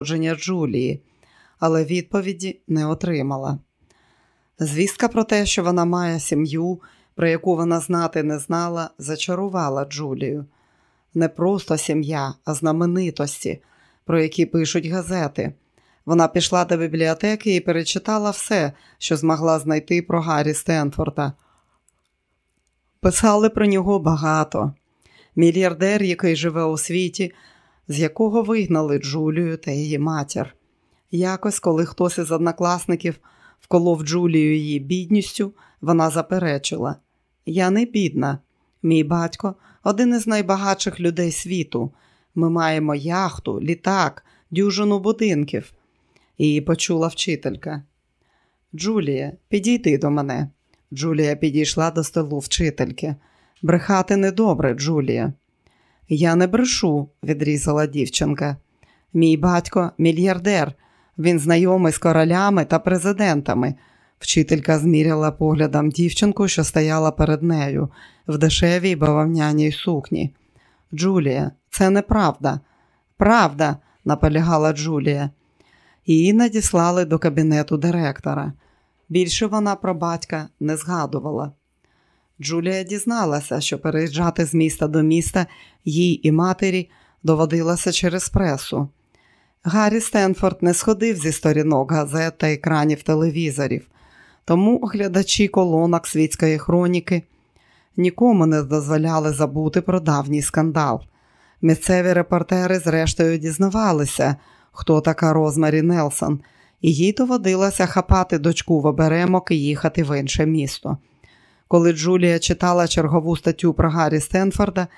народження Джулії, але відповіді не отримала. Звістка про те, що вона має сім'ю, про яку вона знати не знала, зачарувала Джулію. Не просто сім'я, а знаменитості, про які пишуть газети. Вона пішла до бібліотеки і перечитала все, що змогла знайти про Гаррі Стенфорда. Писали про нього багато. Мільярдер, який живе у світі, з якого вигнали Джулію та її матір. Якось, коли хтось із однокласників вколов Джулію її бідністю, вона заперечила: Я не бідна, мій батько один із найбагатших людей світу. Ми маємо яхту, літак, дюжину будинків. Її почула вчителька. Джулія, підійди до мене. Джулія підійшла до столу вчительки. Брехати недобре, Джулія. Я не брешу, відрізала дівчинка. Мій батько мільярдер. Він знайомий з королями та президентами. Вчителька зміряла поглядом дівчинку, що стояла перед нею, в дешевій бавовняній сукні. Джулія, це неправда. Правда, наполягала Джулія. Її надіслали до кабінету директора. Більше вона про батька не згадувала. Джулія дізналася, що переїжджати з міста до міста їй і матері доводилося через пресу. Гаррі Стенфорд не сходив зі сторінок газет та екранів телевізорів, тому оглядачі колонок світської хроніки нікому не дозволяли забути про давній скандал. Місцеві репортери, зрештою, дізнавалися, хто така Розмарі Нелсон, і їй доводилося хапати дочку в оберемок і їхати в інше місто. Коли Джулія читала чергову статтю про Гаррі Стенфорда,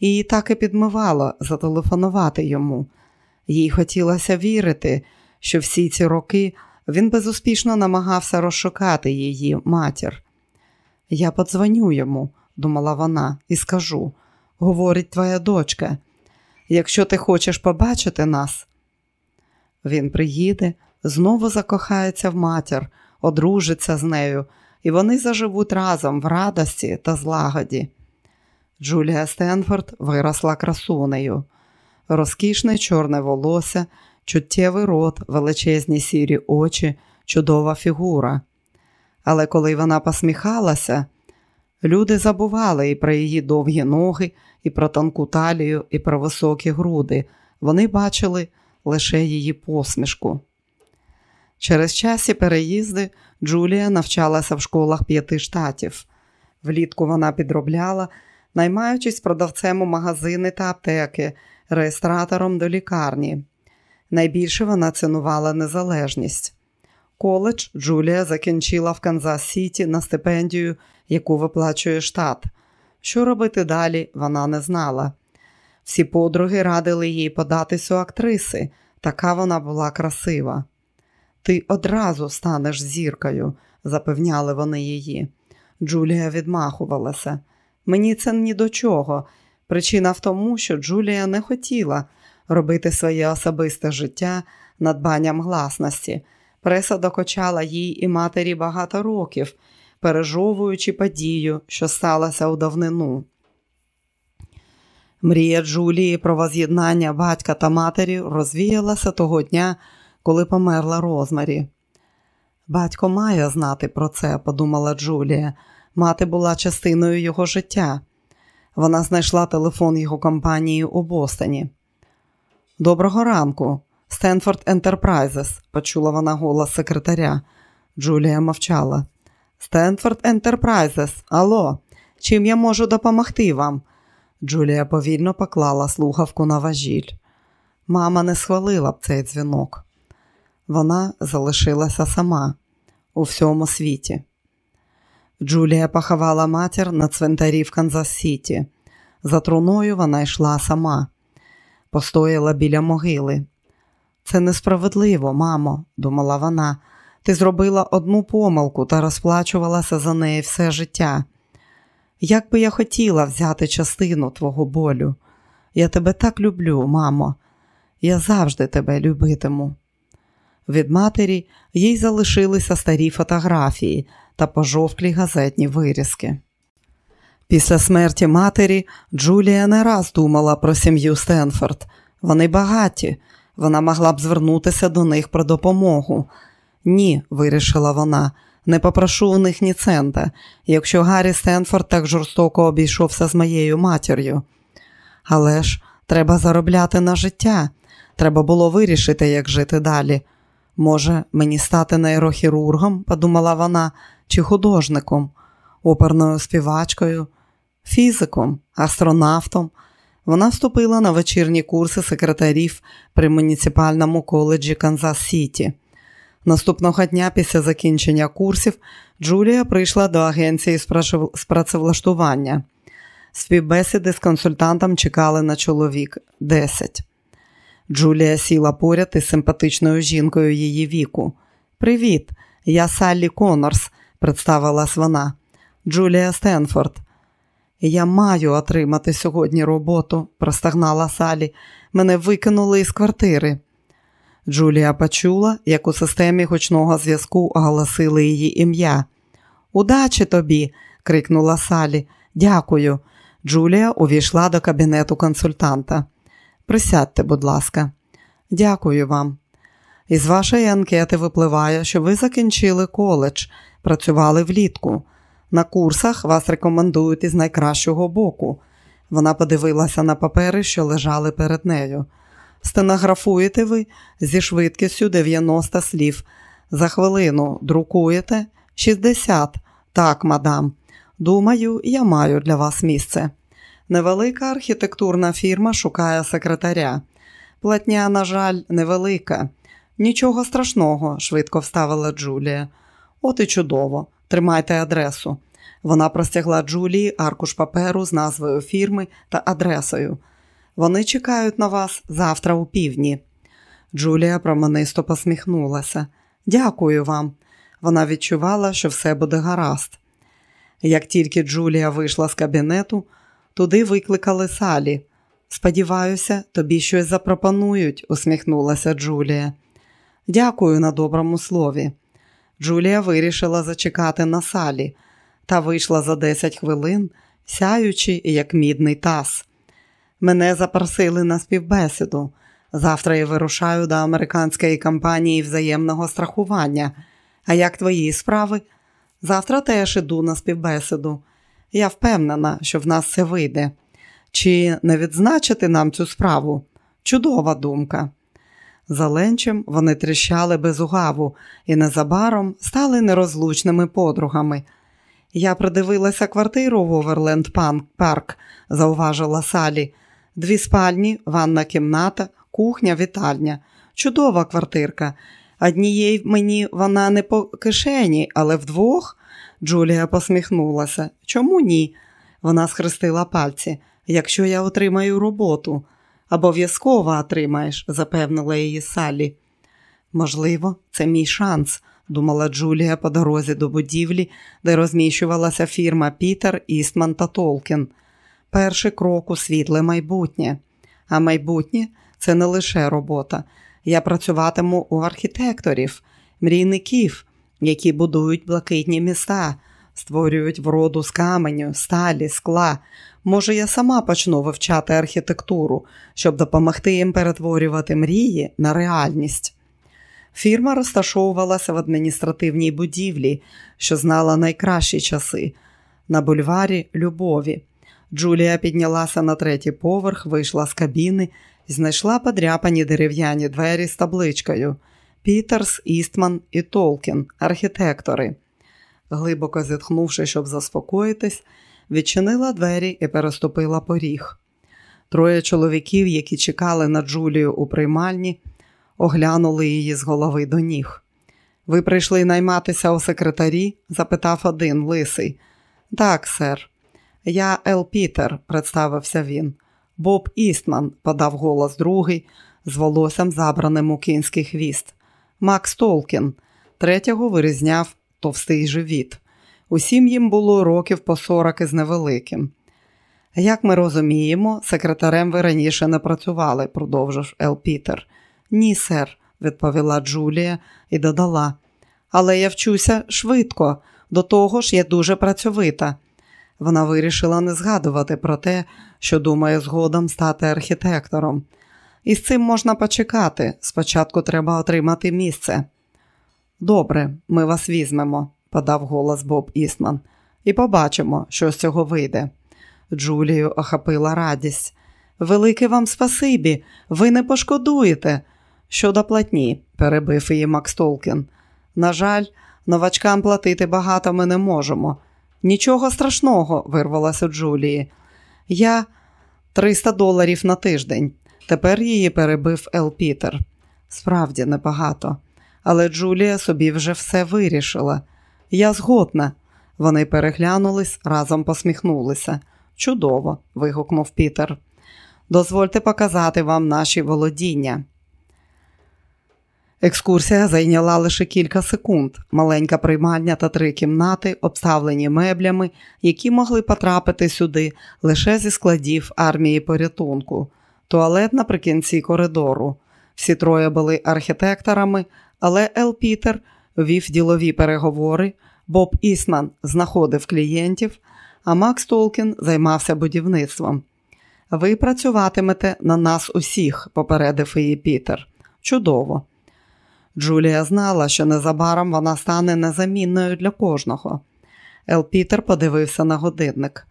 її так і підмивало зателефонувати йому. Їй хотілося вірити, що всі ці роки він безуспішно намагався розшукати її матір. Я подзвоню йому, думала вона, і скажу говорить твоя дочка, якщо ти хочеш побачити нас, він приїде, знову закохається в матір, одружиться з нею, і вони заживуть разом в радості та злагоді. Джулія Стенфорд виросла красунею, розкішне чорне волосся, чуттєвий рот, величезні сірі очі, чудова фігура. Але коли вона посміхалася, люди забували і про її довгі ноги, і про тонку талію, і про високі груди. Вони бачили лише її посмішку. Через час і переїзди Джулія навчалася в школах п'яти штатів. Влітку вона підробляла, наймаючись продавцем у магазини та аптеки, реєстратором до лікарні. Найбільше вона цінувала незалежність. Коледж Джулія закінчила в Канзас Сіті на стипендію, яку виплачує штат. Що робити далі, вона не знала. Всі подруги радили їй податись у актриси, така вона була красива. Ти одразу станеш зіркою, запевняли вони її. Джулія відмахувалася. Мені це ні до чого. Причина в тому, що Джулія не хотіла робити своє особисте життя надбанням гласності. Преса докочала їй і матері багато років, пережовуючи подію, що сталася у давнину. Мрія Джулії про воз'єднання батька та матері розвіялася того дня, коли померла Розмарі. Батько має знати про це, подумала Джулія. Мати була частиною його життя. Вона знайшла телефон його компанії у Бостоні. Доброго ранку, Стенфорд Ентерпрайзес, почула вона голос секретаря. Джулія мовчала. Стенфорд Ентерпрайзес, алло, чим я можу допомогти вам? Джулія повільно поклала слухавку на важіль. Мама не схвалила б цей дзвінок. Вона залишилася сама у всьому світі. Джулія поховала матір на цвинтарі в Канзас Сіті. За труною вона йшла сама, постояла біля могили. Це несправедливо, мамо, думала вона. Ти зробила одну помилку та розплачувалася за неї все життя. Як би я хотіла взяти частину твого болю. Я тебе так люблю, мамо, я завжди тебе любитиму. Від матері їй залишилися старі фотографії та пожовклі газетні вирізки. Після смерті матері Джулія не раз думала про сім'ю Стенфорд. Вони багаті, Вона могла б звернутися до них про допомогу. Ні, вирішила вона, не попрошу у них ні цента, якщо Гаррі Стенфорд так жорстоко обійшовся з моєю матір'ю. Але ж треба заробляти на життя. Треба було вирішити, як жити далі. Може, мені стати нейрохірургом, подумала вона, чи художником, оперною співачкою, фізиком, астронавтом. Вона вступила на вечірні курси секретарів при муніципальному коледжі Канзас Сіті. Наступного дня після закінчення курсів Джулія прийшла до агенції з працевлаштування. Співбесіди з консультантом чекали на чоловік 10. Джулія сіла поряд із симпатичною жінкою її віку. Привіт, я Саллі Конорс, представилась вона. Джулія Стенфорд. Я маю отримати сьогодні роботу, простагнала Салі. Мене викинули із квартири. Джулія почула, як у системі гучного зв'язку оголосили її ім'я. Удачі тобі! крикнула Салі. Дякую. Джулія увійшла до кабінету консультанта. Присядьте, будь ласка, дякую вам. Із вашої анкети випливає, що ви закінчили коледж, працювали влітку. На курсах вас рекомендують із найкращого боку. Вона подивилася на папери, що лежали перед нею. Стенографуєте ви зі швидкістю 90 слів. За хвилину друкуєте 60. Так, мадам. Думаю, я маю для вас місце. Невелика архітектурна фірма шукає секретаря. Платня, на жаль, невелика. Нічого страшного, швидко вставила Джулія. От і чудово. Тримайте адресу. Вона простягла Джулії аркуш паперу з назвою фірми та адресою. Вони чекають на вас завтра у півдні. Джулія променисто посміхнулася. Дякую вам. Вона відчувала, що все буде гаразд. Як тільки Джулія вийшла з кабінету, туди викликали Салі. Сподіваюся, тобі щось запропонують, усміхнулася Джулія. Дякую на доброму слові. Джулія вирішила зачекати на салі та вийшла за 10 хвилин, сяючи, як мідний таз. Мене запросили на співбесіду. Завтра я вирушаю до американської компанії взаємного страхування. А як твої справи? Завтра теж іду на співбесіду. Я впевнена, що в нас все вийде. Чи не відзначити нам цю справу? Чудова думка. За ленчем вони тріщали без угаву і незабаром стали нерозлучними подругами. Я придивилася квартиру в Оверленд Парк, зауважила Салі. Дві спальні, ванна кімната, кухня, вітальня. Чудова квартирка. Однієї мені вона не по кишені, але вдвох. Джулія посміхнулася. Чому ні? Вона схрестила пальці. Якщо я отримаю роботу. Обов'язково отримаєш, запевнила її Саллі. Можливо, це мій шанс, думала Джулія по дорозі до будівлі, де розміщувалася фірма Пітер, Істман та Толкін. Перший крок у світле майбутнє. А майбутнє це не лише робота. Я працюватиму у архітекторів, мрійників, які будують блакитні міста, створюють вроду з каменю, сталі, скла. Може, я сама почну вивчати архітектуру, щоб допомогти їм перетворювати мрії на реальність. Фірма розташовувалася в адміністративній будівлі, що знала найкращі часи, на бульварі Любові. Джулія піднялася на третій поверх, вийшла з кабіни і знайшла подряпані дерев'яні двері з табличкою Пітерс, Істман і Толкін, архітектори. Глибоко зітхнувши, щоб заспокоїтись, відчинила двері і переступила поріг. Троє чоловіків, які чекали на Джулію у приймальні, оглянули її з голови до ніг. Ви прийшли найматися у секретарі? запитав один лисий. Так, сер. Я Ел Пітер, представився він. Боб Істман, подав голос другий, з волоссям забраним у кінський хвіст. Макс Толкін, третього вирізняв товстий живіт. Усім їм було років по сорок із невеликим. Як ми розуміємо, секретарем ви раніше не працювали, продовжив Ел Пітер. Ні, сер, відповіла Джулія і додала. Але я вчуся швидко, до того ж я дуже працьовита. Вона вирішила не згадувати про те, що думає згодом стати архітектором. І з цим можна почекати. Спочатку треба отримати місце. Добре, ми вас візьмемо, подав голос Боб Істман, і побачимо, що з цього вийде. Джулію охопила радість. Велике вам спасибі, ви не пошкодуєте. Щодо платні, перебив її Макс Толкін. На жаль, новачкам платити багато ми не можемо. Нічого страшного, вирвалася Джулії. Я 300 доларів на тиждень. Тепер її перебив Ел Пітер. Справді небагато. Але Джулія собі вже все вирішила. Я згодна. Вони переглянулись, разом посміхнулися. Чудово, вигукнув Пітер. Дозвольте показати вам наші володіння. Екскурсія зайняла лише кілька секунд. Маленька приймальня та три кімнати, обставлені меблями, які могли потрапити сюди лише зі складів армії порятунку, туалет наприкінці коридору. Всі троє були архітекторами, але Ел Пітер вів ділові переговори, Боб Ісман знаходив клієнтів, а Макс Толкін займався будівництвом. Ви працюватимете на нас усіх, попередив її Пітер. Чудово. Джулія знала, що незабаром вона стане незамінною для кожного. Ел Пітер подивився на годинник.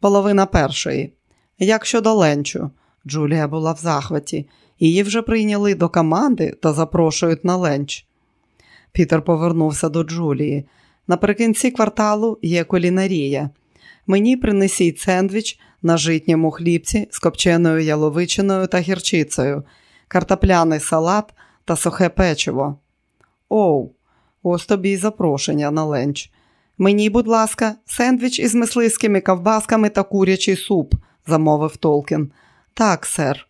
Половина першої. Як щодо ленчу, Джулія була в захваті. Її вже прийняли до команди та запрошують на ленч. Пітер повернувся до Джулії. Наприкінці кварталу є кулінарія. Мені принесіть сендвіч на житньому хлібці з копченою яловичиною та гірчицею, картопляний салат та сухе печиво. Оу, ось тобі й запрошення на ленч. Мені, будь ласка, сендвіч із мисливськими ковбасками та курячий суп, замовив Толкін. Так, сер.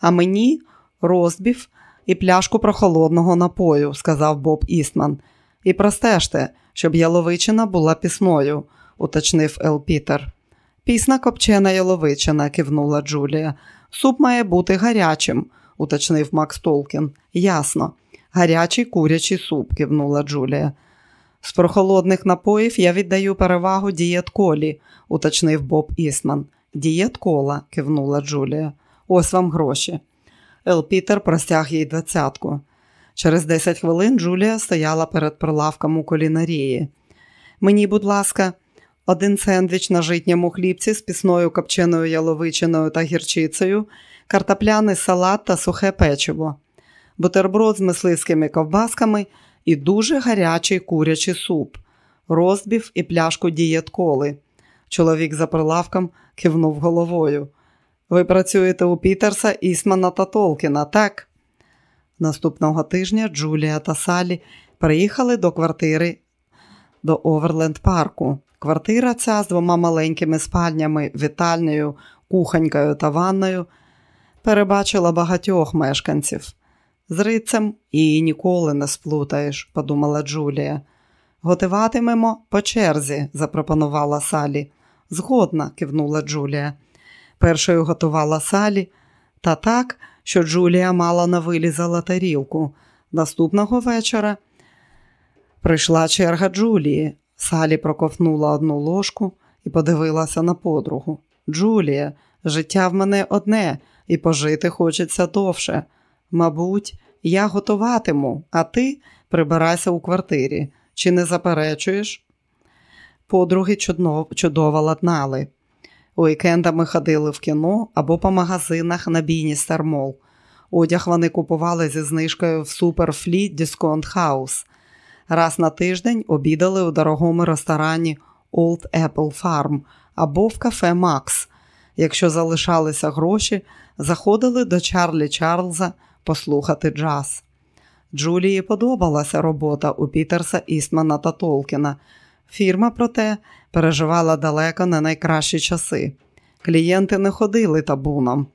А мені розбів і пляшку прохолодного напою, сказав Боб Істман. І простежте, щоб яловичина була пісною, уточнив Ел Пітер. Пісна копчена яловичина, кивнула Джулія. Суп має бути гарячим, уточнив Макс Толкін. Ясно. Гарячий курячий суп, кивнула Джулія. З прохолодних напоїв я віддаю перевагу дієт колі, уточнив Боб Ісман. Дієт кола, кивнула Джулія. Ось вам гроші. Ел Пітер простяг їй двадцятку. Через 10 хвилин Джулія стояла перед прилавком у кулінарії. Мені, будь ласка, один сендвіч на житньому хлібці з пісною копченою яловичиною та гірчицею, картопляний салат та сухе печиво, бутерброд з мисливськими ковбасками і дуже гарячий курячий суп, розбів і пляшку дієт коли. Чоловік за прилавком кивнув головою. Ви працюєте у Пітерса, Ісмана та Толкіна, так? Наступного тижня Джулія та Салі приїхали до квартири до Оверленд парку. Квартира ця з двома маленькими спальнями, вітальнею, кухонькою та ванною перебачила багатьох мешканців. З рицем її ніколи не сплутаєш, подумала Джулія. Готуватимемо по черзі, запропонувала Салі. Згодна, кивнула Джулія. Першою готувала Салі, та так, що Джулія мала на вилізала тарілку. Наступного вечора прийшла черга Джулії. Салі проковтнула одну ложку і подивилася на подругу. Джулія, життя в мене одне, і пожити хочеться довше. Мабуть, я готуватиму, а ти прибирайся у квартирі. Чи не заперечуєш? Подруги чудово, ладнали. Уікендами ходили в кіно або по магазинах на бійні Стармол. Одяг вони купували зі знижкою в Superfleet Discount House. Раз на тиждень обідали у дорогому ресторані Old Apple Farm або в кафе Макс. Якщо залишалися гроші, заходили до Чарлі Чарльза послухати джаз. Джулії подобалася робота у Пітерса Істмана та Толкіна. Фірма, проте, переживала далеко не найкращі часи. Клієнти не ходили табуном.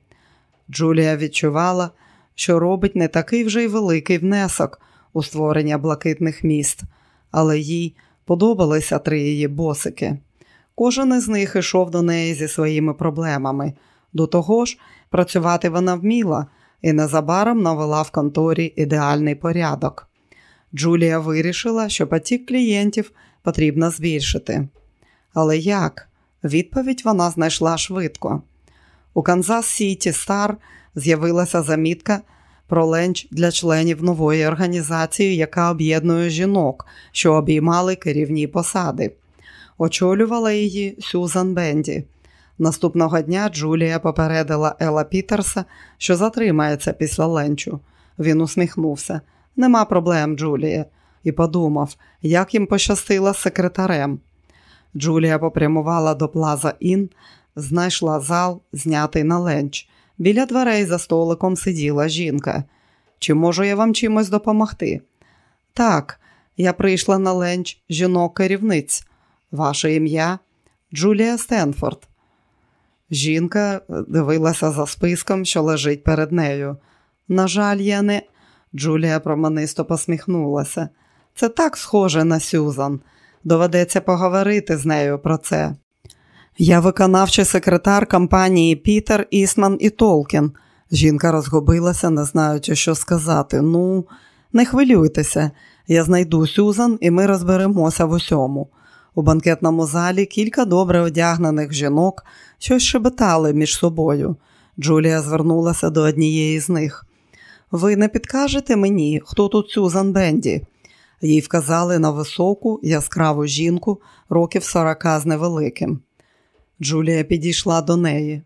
Джулія відчувала, що робить не такий вже й великий внесок у створення блакитних міст, але їй подобалися три її босики. Кожен із них йшов до неї зі своїми проблемами. До того ж, працювати вона вміла і незабаром навела в конторі ідеальний порядок. Джулія вирішила, що потік клієнтів потрібно збільшити. Але як? Відповідь вона знайшла швидко. У Канзас Сіті Стар з'явилася замітка про ленч для членів нової організації, яка об'єднує жінок, що обіймали керівні посади. Очолювала її Сюзан Бенді. Наступного дня Джулія попередила Ела Пітерса, що затримається після ленчу. Він усміхнувся. Нема проблем, Джулія, і подумав, як їм пощастило з секретарем. Джулія попрямувала до Плаза Ін, знайшла зал, знятий на ленч. Біля дверей за столиком сиділа жінка. Чи можу я вам чимось допомогти? Так, я прийшла на ленч жінок керівниць. Ваше ім'я Джулія Стенфорд. Жінка дивилася за списком, що лежить перед нею. На жаль, я не. Джулія проманисто посміхнулася. Це так схоже на Сюзан. Доведеться поговорити з нею про це. Я виконавчий секретар компанії Пітер, Ісман і Толкін. Жінка розгубилася, не знаючи, що сказати. Ну, не хвилюйтеся, я знайду Сюзан і ми розберемося в усьому. У банкетному залі кілька добре одягнених жінок щось шебетали між собою. Джулія звернулася до однієї з них. Ви не підкажете мені, хто тут Сюзан Бенді? Їй вказали на високу, яскраву жінку, років сорока з невеликим. Джулія підійшла до неї.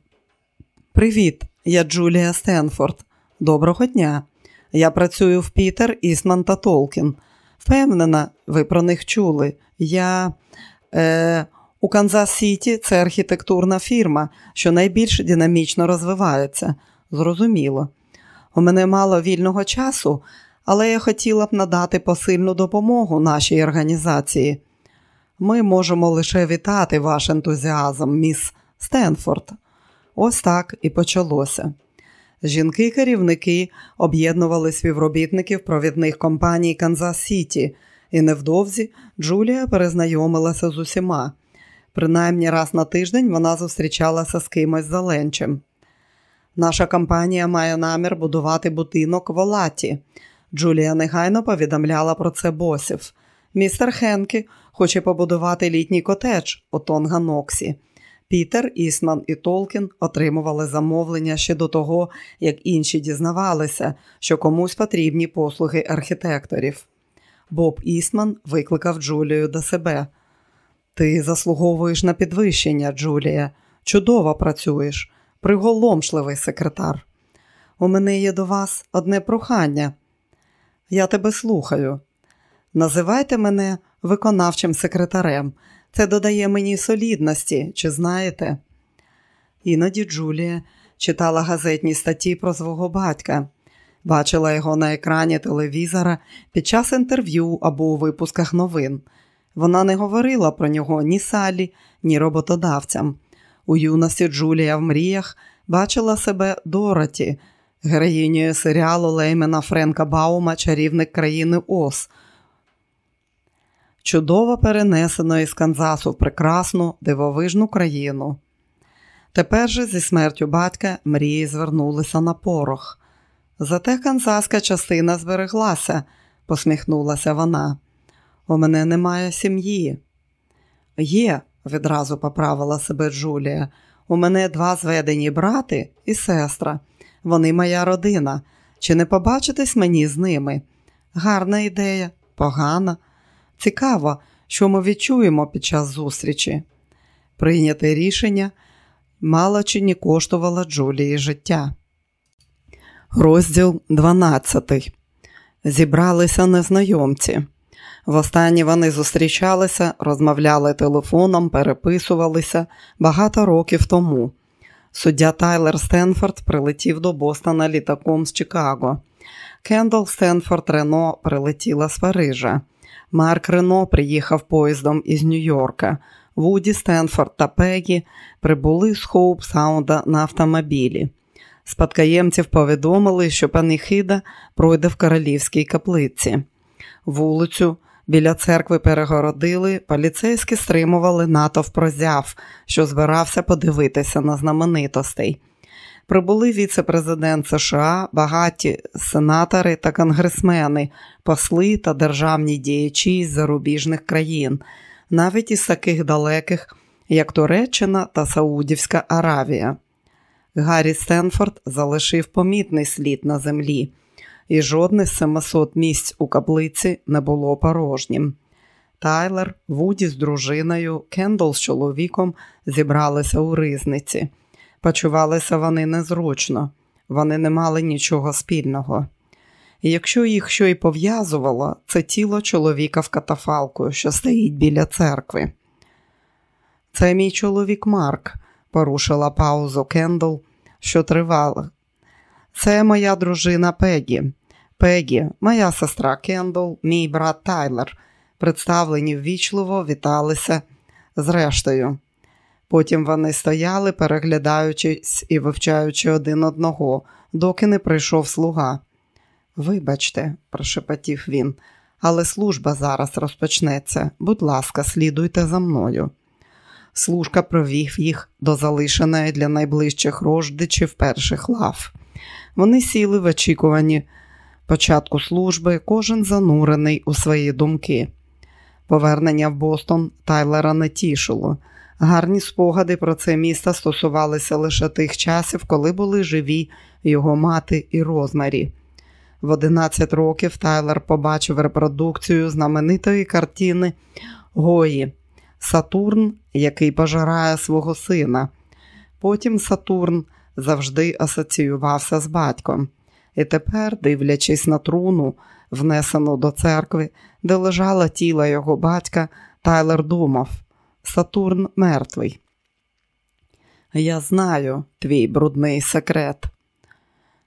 Привіт, я Джулія Стенфорд. Доброго дня. Я працюю в Пітер, Ісман та Толкін. Впевнена, ви про них чули. Я е, у Канзас Сіті це архітектурна фірма, що найбільш динамічно розвивається. Зрозуміло. У мене мало вільного часу, але я хотіла б надати посильну допомогу нашій організації. Ми можемо лише вітати ваш ентузіазм, міс Стенфорд. Ось так і почалося. Жінки-керівники об'єднували співробітників провідних компаній Канзас Сіті, і невдовзі Джулія перезнайомилася з усіма. Принаймні раз на тиждень вона зустрічалася з кимось за ленчем. Наша компанія має намір будувати будинок в Олаті. Джулія негайно повідомляла про це босів. Містер Хенкі хоче побудувати літній котедж у Тонга-Ноксі. Пітер, Ісман і Толкін отримували замовлення ще до того, як інші дізнавалися, що комусь потрібні послуги архітекторів. Боб Ісман викликав Джулію до себе. Ти заслуговуєш на підвищення, Джулія. Чудово працюєш, приголомшливий секретар. У мене є до вас одне прохання. Я тебе слухаю. Називайте мене виконавчим секретарем. Це додає мені солідності, чи знаєте? Іноді Джулія читала газетні статті про свого батька, бачила його на екрані телевізора під час інтерв'ю або у випусках новин. Вона не говорила про нього ні Салі, ні роботодавцям. У юності Джулія в мріях бачила себе Дороті, героїнею серіалу Леймена Френка Баума Чарівник країни Ос чудово перенесено із Канзасу в прекрасну дивовижну країну. Тепер же зі смертю батька мрії звернулися на порох. Зате канзаська частина збереглася, посміхнулася вона. У мене немає сім'ї. Є, відразу поправила себе Джулія. У мене два зведені брати і сестра. Вони моя родина. Чи не побачитись мені з ними? Гарна ідея, погана. Цікаво, що ми відчуємо під час зустрічі. Прийняте рішення мало чи не коштувало Джулії життя. Розділ 12. Зібралися незнайомці. Востаннє вони зустрічалися, розмовляли телефоном, переписувалися багато років тому. Суддя Тайлер Стенфорд прилетів до Бостона літаком з Чикаго. Кендал Стенфорд Рено прилетіла з Парижа. Марк Рено приїхав поїздом із Нью-Йорка. Вуді Стенфорд та Пегі прибули з Хоуп Саунда на автомобілі. Спадкоємців повідомили, що паніхида пройде в королівській каплиці. Вулицю біля церкви перегородили, поліцейські стримували натовп прозяв, що збирався подивитися на знаменитостей. Прибули віце-президент США, багаті сенатори та конгресмени, посли та державні діячі з зарубіжних країн, навіть із таких далеких, як Туреччина та Саудівська Аравія. Гаррі Стенфорд залишив помітний слід на землі, і жодне з 700 місць у каплиці не було порожнім. Тайлер, Вуді з дружиною, Кендл з чоловіком зібралися у ризниці. Почувалися вони незручно, вони не мали нічого спільного. Якщо їх що й пов'язувало, це тіло чоловіка в катафалку, що стоїть біля церкви. Це мій чоловік Марк, порушила паузу Кендл, що тривала. Це моя дружина Пегі. Пегі, моя сестра Кендл, мій брат Тайлер. Представлені ввічливо віталися зрештою. Потім вони стояли, переглядаючись і вивчаючи один одного, доки не прийшов слуга. Вибачте, прошепотів він, але служба зараз розпочнеться. Будь ласка, слідуйте за мною. Служка провів їх до залишеної для найближчих рождичів перших лав. Вони сіли в очікуванні початку служби, кожен занурений у свої думки. Повернення в Бостон Тайлера не тішило. Гарні спогади про це місто стосувалися лише тих часів, коли були живі його мати і розмарі. В 11 років Тайлер побачив репродукцію знаменитої картини Гої Сатурн, який пожирає свого сина. Потім Сатурн завжди асоціювався з батьком. І тепер, дивлячись на труну, внесену до церкви, де лежало тіло його батька, Тайлер думав Сатурн мертвий. Я знаю твій брудний секрет.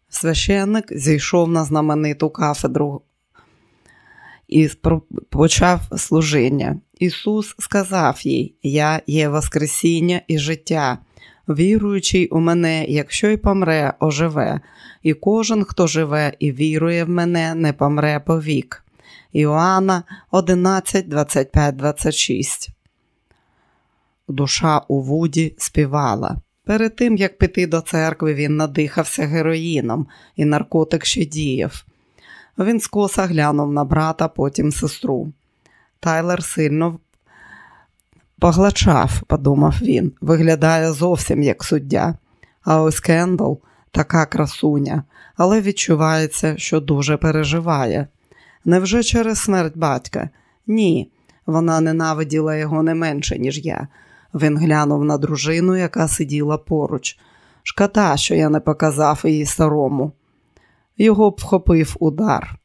Священник зійшов на знамениту кафедру і почав служіння. Ісус сказав їй: Я є Воскресіння і життя, віруючий у мене, якщо й помре, оживе, і кожен, хто живе і вірує в мене, не помре повік. Іоанна 11, 25, 26 Душа у Вуді співала. Перед тим, як піти до церкви, він надихався героїном, і наркотик ще діяв. Він скоса глянув на брата, потім сестру. Тайлер сильно погладшав, подумав він, виглядає зовсім як суддя. А ось Кендл така красуня, але відчувається, що дуже переживає. Невже через смерть батька? Ні, вона ненавиділа його не менше, ніж я. Він глянув на дружину, яка сиділа поруч. Шкода, що я не показав її старому. Його б вхопив удар.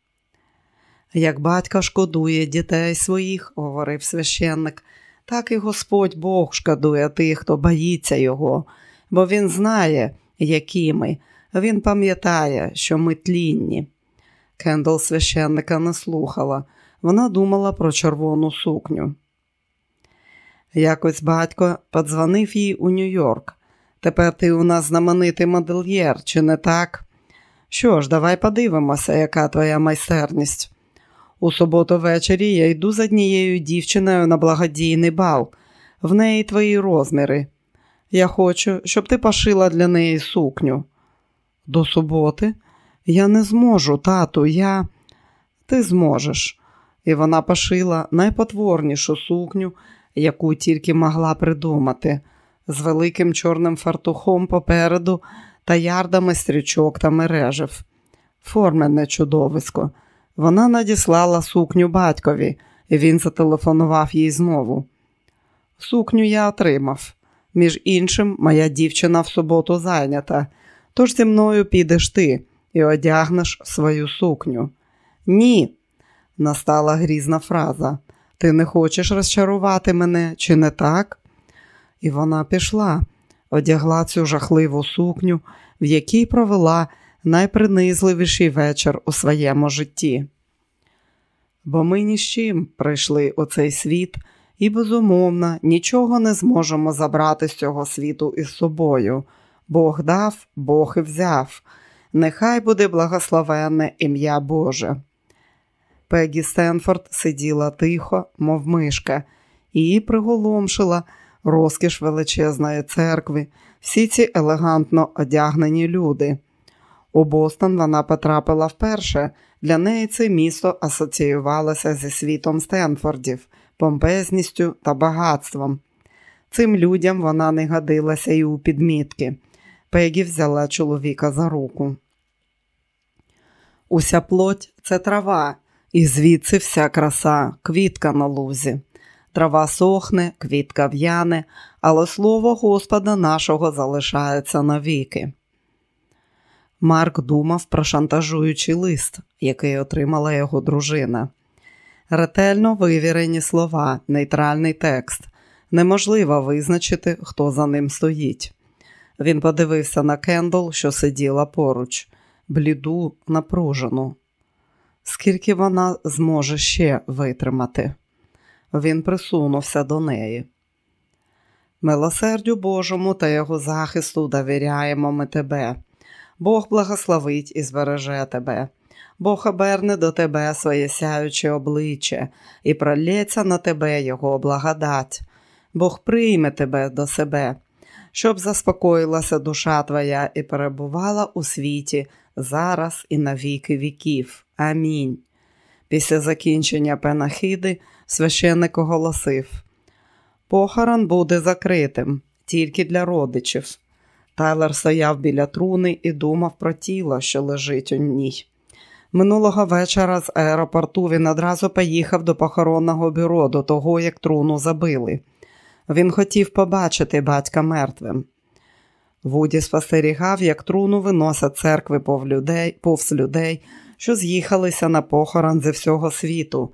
Як батько шкодує дітей своїх, говорив священник, так і Господь Бог шкодує тих, хто боїться його, бо він знає, які ми. Він пам'ятає, що ми тлінні. Кендл священника не слухала. Вона думала про червону сукню. Якось батько подзвонив їй у Нью-Йорк. Тепер ти у нас знаменитий модельєр, чи не так? Що ж, давай подивимося, яка твоя майстерність. У суботу ввечері я йду з однією дівчиною на благодійний бал, в неї твої розміри. Я хочу, щоб ти пошила для неї сукню. До суботи я не зможу, тату, я. Ти зможеш. І вона пошила найпотворнішу сукню, яку тільки могла придумати, з великим чорним фартухом попереду та ярдами стрічок та мережів. Формене чудовисько. Вона надіслала сукню батькові, і він зателефонував їй знову. Сукню я отримав. Між іншим, моя дівчина в суботу зайнята, тож зі мною підеш ти і одягнеш свою сукню. Ні, настала грізна фраза. Ти не хочеш розчарувати мене, чи не так? І вона пішла, одягла цю жахливу сукню, в якій провела найпринизливіший вечір у своєму житті. Бо ми ні з чим прийшли у цей світ і, безумовно, нічого не зможемо забрати з цього світу із собою. Бог дав, Бог і взяв. Нехай буде благословенне ім'я Боже. Пегі Стенфорд сиділа тихо, мов мишка, її приголомшила розкіш величезної церкви, всі ці елегантно одягнені люди. У Бостон вона потрапила вперше. Для неї це місто асоціювалося зі світом Стенфордів, помпезністю та багатством. Цим людям вона не годилася і у підмітки. Пегі взяла чоловіка за руку. Уся плоть це трава, і звідси вся краса, квітка на лузі. Трава сохне, квітка в'яне, але слово Господа нашого залишається навіки. Марк думав про шантажуючий лист, який отримала його дружина. Ретельно вивірені слова, нейтральний текст. Неможливо визначити, хто за ним стоїть. Він подивився на Кендл, що сиділа поруч, бліду, напружену. Скільки вона зможе ще витримати? Він присунувся до неї. Милосердю Божому та його захисту довіряємо ми тебе. Бог благословить і збереже тебе. Бог оберне до тебе своє сяюче обличчя і пролється на тебе Його благодать. Бог прийме тебе до себе, щоб заспокоїлася душа твоя і перебувала у світі зараз і на віки віків. Амінь. Після закінчення пенахиди священник оголосив: Похорон буде закритим, тільки для родичів. Тайлер стояв біля труни і думав про тіло, що лежить у ній. Минулого вечора з аеропорту він одразу поїхав до похоронного бюро до того, як труну забили. Він хотів побачити батька мертвим. Вуді спостерігав, як труну виносять церкви повз людей, що з'їхалися на похорон зі всього світу,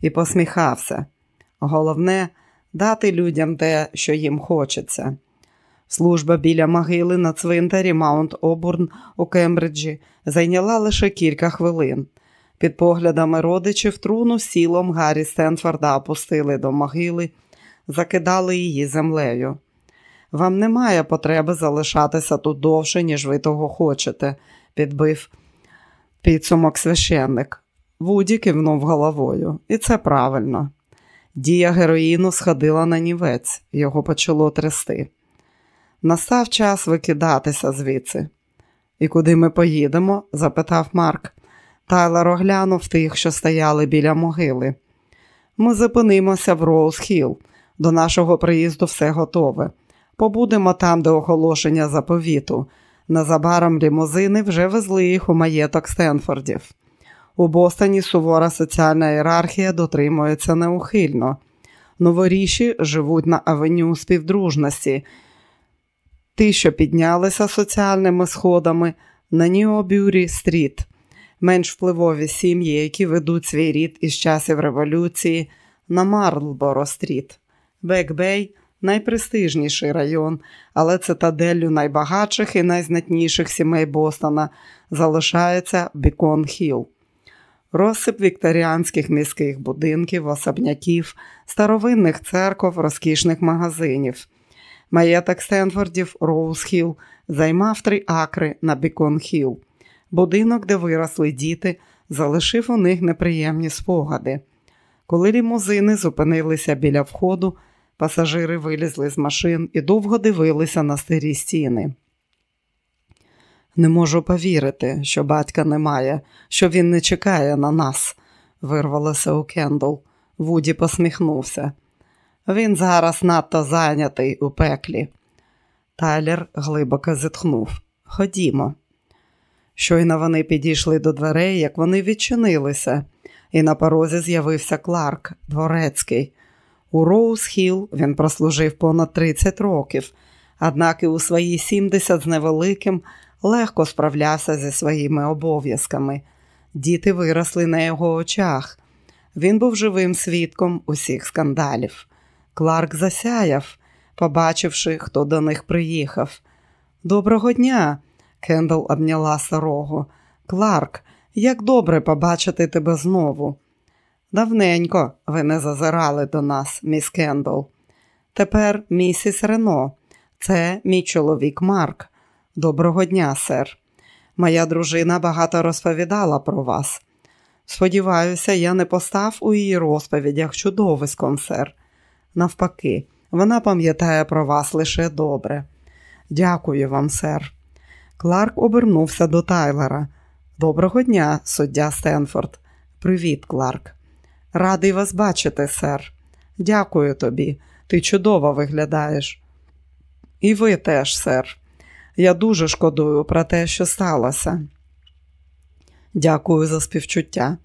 і посміхався. Головне дати людям те, що їм хочеться. Служба біля могили на цвинтарі Маунт Обурн у Кембриджі зайняла лише кілька хвилин. Під поглядами родичів труну сілом Гаррі Стенфорда опустили до могили, закидали її землею. Вам немає потреби залишатися тут довше, ніж ви того хочете, підбив підсумок священник. Вуді кивнув головою, і це правильно. Дія героїну сходила на нівець, його почало трясти. Настав час вибиратися звідси. І куди ми поїдемо? запитав Марк. Тайлер оглянув тих, що стояли біля могили. Ми зупинимося в Роуз-Хілл. До нашого приїзду все готове. Побудемо там до оголошення заповіту. Незабаром лімузини вже везли їх у маєток Стенфордів. У Бостоні сувора соціальна ієрархія дотримується неухильно. Новоріші живуть на авеню співдружності. Ті, що піднялися соціальними сходами на Ніобюрі стріт, менш впливові сім'ї, які ведуть свій рід із часів революції на Марлборо стріт, Бекбей найпрестижніший район, але цитаделлю найбагатших і найзнатніших сімей Бостона залишається Бікон Хілл. Розсип вікторіанських міських будинків, особняків, старовинних церков, розкішних магазинів. Маєток Стенфордів Роуз-Хілл займав три акри на Бікон-Хілл. Будинок, де виросли діти, залишив у них неприємні спогади. Коли лімузини зупинилися біля входу, пасажири вилізли з машин і довго дивилися на старі стіни. Не можу повірити, що батька немає, що він не чекає на нас, вирвалося у Кендл. Вуді посміхнувся. Він зараз надто зайнятий у пеклі. Тайлер глибоко зітхнув. Ходімо. Щойно вони підійшли до дверей, як вони відчинилися, і на порозі з'явився Кларк, дворецький. У Роуз-Хілл він прослужив понад 30 років, однак і у свої 70 з невеликим легко справлявся зі своїми обов'язками. Діти виросли на його очах. Він був живим свідком усіх скандалів. Кларк засяяв, побачивши, хто до них приїхав. Доброго дня, Кендал обняла старого. Кларк, як добре побачити тебе знову. Давненько ви не зазирали до нас, міс Кендал. Тепер місіс Рено, це мій чоловік Марк. Доброго дня, сер. Моя дружина багато розповідала про вас. Сподіваюся, я не постав у її розповідях чудовиськом, сер. Навпаки, вона пам'ятає про вас лише добре. Дякую вам, сер. Кларк обернувся до Тайлера. Доброго дня, суддя Стенфорд. Привіт, Кларк. Радий вас бачити, сер. Дякую тобі. Ти чудово виглядаєш. І ви теж, сер. Я дуже шкодую про те, що сталося. Дякую за співчуття.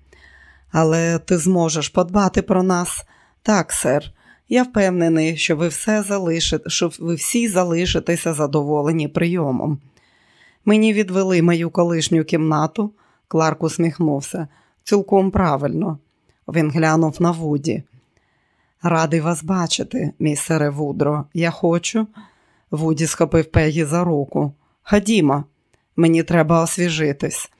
Але ти зможеш подбати про нас. Так, сер. Я впевнений, що ви все залишите, що ви всі залишитеся задоволені прийомом. Мені відвели мою колишню кімнату, Кларк усміхнувся. Цілком правильно. Він глянув на Вуді. Радий вас бачити, містере Вудро. Я хочу. Вуді схопив Пегі за руку. Ходімо, мені треба освіжитись.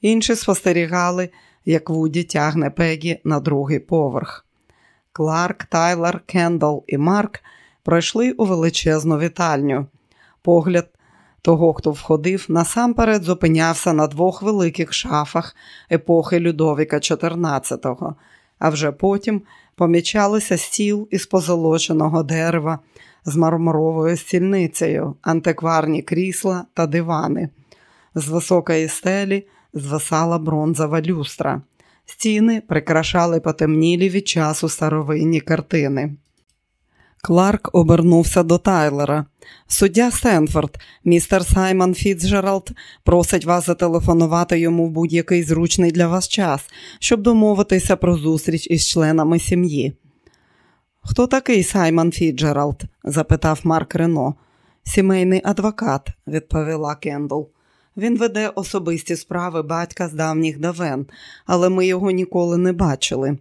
Інші спостерігали, як Вуді тягне Пегі на другий поверх. Кларк, Тайлер, Кендал і Марк пройшли у величезну вітальню. Погляд того, хто входив, насамперед зупинявся на двох великих шафах епохи Людовіка XIV, а вже потім помічалися стіл із позолоченого дерева з мармуровою стільницею, антикварні крісла та дивани. З високої стелі звисала бронзова люстра. Стіни прикрашали потемнілі від часу старовинні картини. Кларк обернувся до Тайлера. Суддя Стенфорд, містер Саймон Фіцджералд просить вас зателефонувати йому в будь-який зручний для вас час, щоб домовитися про зустріч із членами сім'ї. Хто такий Саймон Фіцджералд? запитав Марк Рено. Сімейний адвокат, відповіла Кендл. Він веде особисті справи батька з давніх давен, але ми його ніколи не бачили.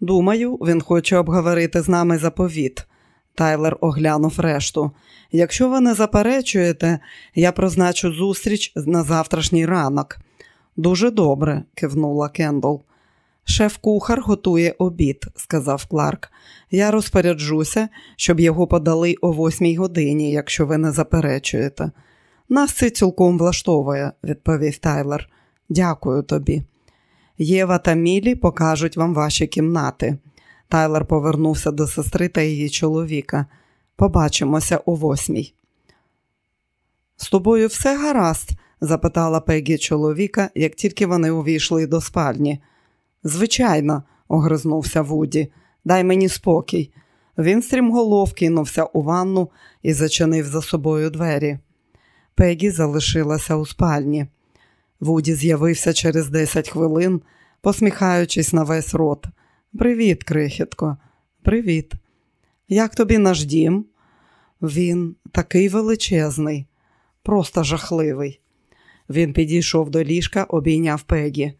Думаю, він хоче обговорити з нами заповіт. Тайлер оглянув решту. Якщо ви не заперечуєте, я прозначу зустріч на завтрашній ранок. Дуже добре, кивнула Кендл. Шеф-кухар готує обід, сказав Кларк. Я розпоряджуся, щоб його подали о восьмій годині, якщо ви не заперечуєте. Нас це цілком влаштовує, відповів Тайлер. Дякую тобі. Єва та Мілі покажуть вам ваші кімнати. Тайлер повернувся до сестри та її чоловіка. Побачимося о восьмій. З тобою все гаразд? запитала Пегі чоловіка, як тільки вони увійшли до спальні. Звичайно, огризнувся Вуді, дай мені спокій. Він стрімголов кинувся у ванну і зачинив за собою двері. Пегі залишилася у спальні. Вуді з'явився через 10 хвилин, посміхаючись на весь рот. Привіт, крихітко, привіт. Як тобі наш дім? Він такий величезний, просто жахливий. Він підійшов до ліжка, обійняв Пегі.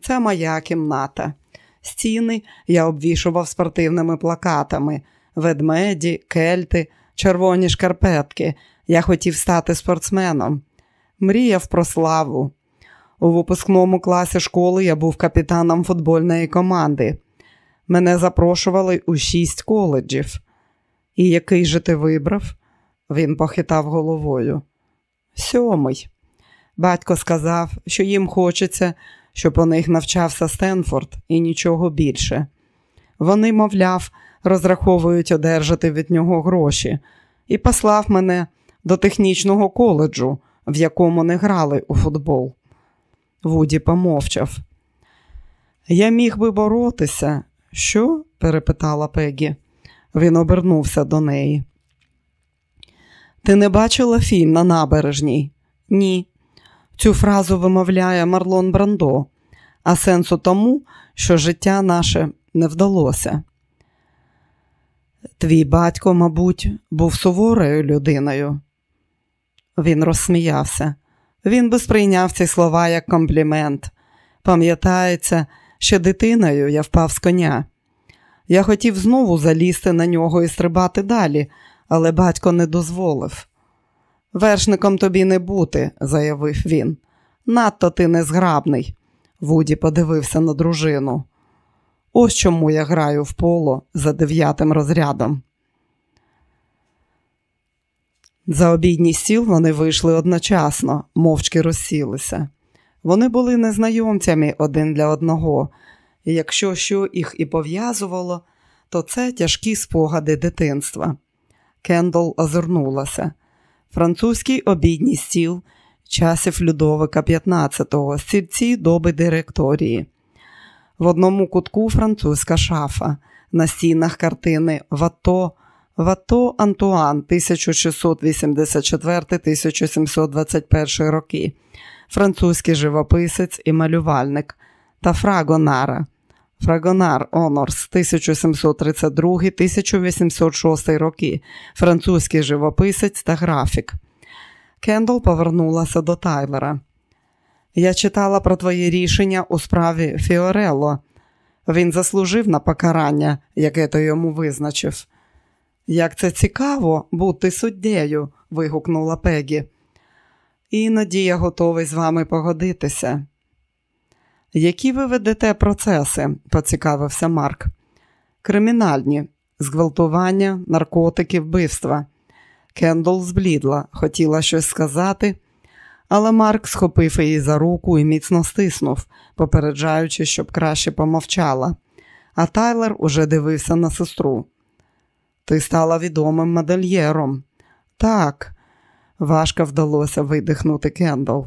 Це моя кімната. Стіни я обвішував спортивними плакатами, ведмеді, кельти, червоні шкарпетки. Я хотів стати спортсменом. Мріяв про славу. У випускному класі школи я був капітаном футбольної команди. Мене запрошували у шість коледжів. І який же ти вибрав? Він похитав головою. Сьомий. Батько сказав, що їм хочеться, щоб у них навчався Стенфорд і нічого більше. Вони, мовляв, розраховують одержати від нього гроші, і послав мене до технічного коледжу, в якому не грали у футбол. Вуді помовчав. Я міг би боротися. Що? перепитала Пегі. Він обернувся до неї. Ти не бачила фільм на набережній? Ні. Цю фразу вимовляє Марлон Брандо, а сенс у тому, що життя наше не вдалося. Твій батько, мабуть, був суворою людиною. Він розсміявся. Він би сприйняв ці слова як комплімент. Пам'ятається, ще дитиною я впав з коня. Я хотів знову залізти на нього і стрибати далі, але батько не дозволив. Вершником тобі не бути, заявив він. Надто ти незграбний. Вуді подивився на дружину. Ось чому я граю в поло за дев'ятим розрядом. За обідній стіл вони ввійшли одночасно, мовчки розсілися. Вони були незнайомцями один для одного, і якщо що їх і пов'язувало, то це тяжкі спогади дитинства. Кендл озирнулася. Французький обідній стіл часів Людовика XV, стільці доби директорії. В одному кутку французька шафа, на стінах картини Вато, Вато Антуан 1684-1721 роки, французький живописець і малювальник та Фрагонара. Фрагонар Онорс 1732-1806 роки, французький живописець та графік. Кендл повернулася до Тайлера. Я читала про твої рішення у справі Фіорелло. Він заслужив на покарання, яке ти йому визначив. Як це цікаво бути суддєю, вигукнула Пегі. Іноді я готовий з вами погодитися. Які ви ведете процеси? поцікавився Марк. Кримінальні, зґвалтування, наркотики, вбивства. Кендл зблідла, хотіла щось сказати, але Марк схопив її за руку і міцно стиснув, попереджаючи, щоб краще помовчала. А Тайлер уже дивився на сестру. Ти стала відомим модельєром. Так, важко вдалося видихнути Кендл.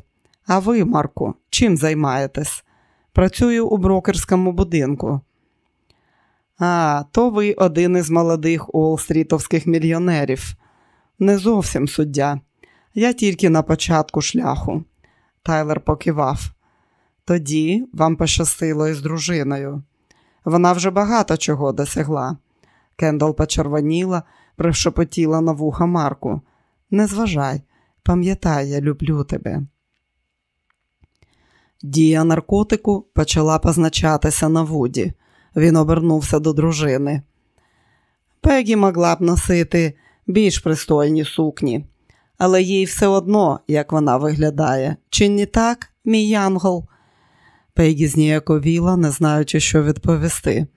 А ви, Марку, чим займаєтесь? Працюю у брокерському будинку. А, то ви один із молодих Уолл-стрітовських мільйонерів. Не зовсім суддя. Я тільки на початку шляху. Тайлер покивав. Тоді вам пощастило із дружиною. Вона вже багато чого досягла. Кендал почервоніла, пришепотіла на вуха Марку. Не зважай, пам'ятай, я люблю тебе. Дія наркотику почала позначатися на Вуді. Він обернувся до дружини. Пегі могла б носити більш пристойні сукні, але їй все одно, як вона виглядає. Чи не так, мій янгол? Пегі зніяковіла, не знаючи, що відповісти.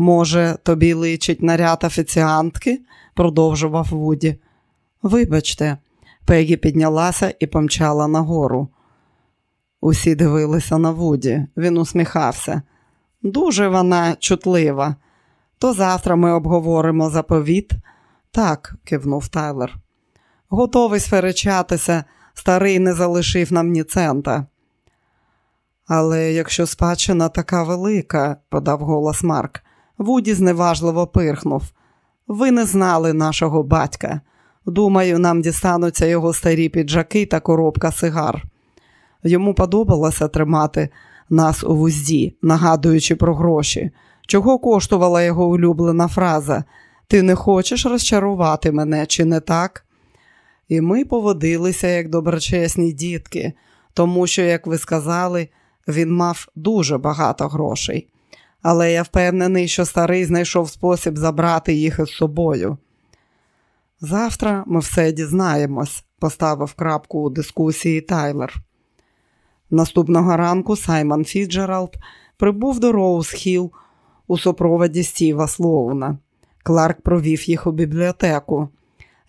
Може, тобі личить наряд офіціантки? продовжував Вуді. Вибачте, Пегі піднялася і помчала нагору. Усі дивилися на Вуді. Він усміхався. Дуже вона чутлива. То завтра ми обговоримо заповіт. Так, кивнув Тайлер. Готовий сперечатися, старий не залишив нам ні цента. Але якщо спадщина така велика, подав голос Марк, Вуді зневажливо пирхнув. Ви не знали нашого батька. Думаю, нам дістануться його старі піджаки та коробка сигар. Йому подобалося тримати нас у вузді, нагадуючи про гроші. Чого коштувала його улюблена фраза Ти не хочеш розчарувати мене, чи не так? І ми поводилися як доброчесні дітки, тому що, як ви сказали, він мав дуже багато грошей. Але я впевнений, що старий знайшов спосіб забрати їх із собою. Завтра ми все дізнаємось, поставив крапку у дискусії Тайлер. Наступного ранку Саймон Фіцджералд прибув до Роуз-Хілл у супроводі Стіва Слоуна. Кларк провів їх у бібліотеку.